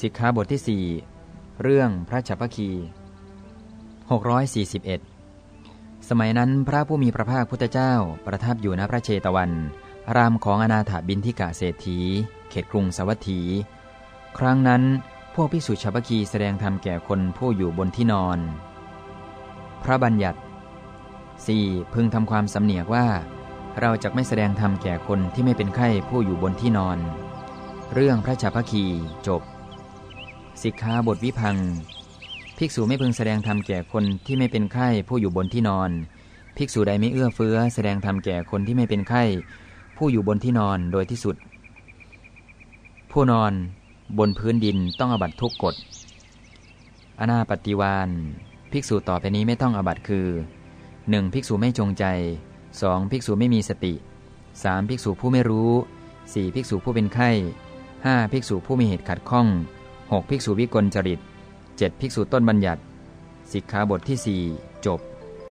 สิกขาบทที่ 4 เรื่องพระฉัพพคี 641 สมัยนั้นพระผู้มีพระภาคพุทธเจ้าประทับอยู่ณพระเชตวัน รามของอนาถาบินทิกะเศรษฐี เขตกรุงสวัสถี ครั้งนั้นพวกพิสุฉัพพคีแสดงธรรมแก่คนผู้อยู่บนที่นอน พระบัญญัติ 4. พึงทำความสำเนียกว่า เราจะไม่แสดงธรรมแก่คนที่ไม่เป็นไข้ผู้อยู่บนที่นอน เรื่องพระฉัพพคีจบ สิกขาบทวิพัง ภิกษุไม่พึงแสดงธรรมแก่คนที่ไม่เป็นไข้ผู้อยู่บนที่นอน ภิกษุใดไม่เอื้อเฟื้อ แสดงธรรมแก่คนที่ไม่เป็นไข้ ผู้อยู่บนที่นอนโดยที่สุด ผู้นอนบนพื้นดินต้องอบัตทุกกฎอนาปฏิวานภิกษุต่อไปนี้ไม่ต้องอบัตคือ 1. ภิกษุไม่จงใจ 2. ภิกษุไม่มีสติ 3. ภิกษุผู้ไม่รู้ 4. ภิกษุผู้เป็นไข้ 5. ภิกษุผู้มีเหตุขัดข้อง 6. ภิกษุวิกลจริต 7. ภิกษุต้นบัญญัติ สิกขาบทที่ 4 จบ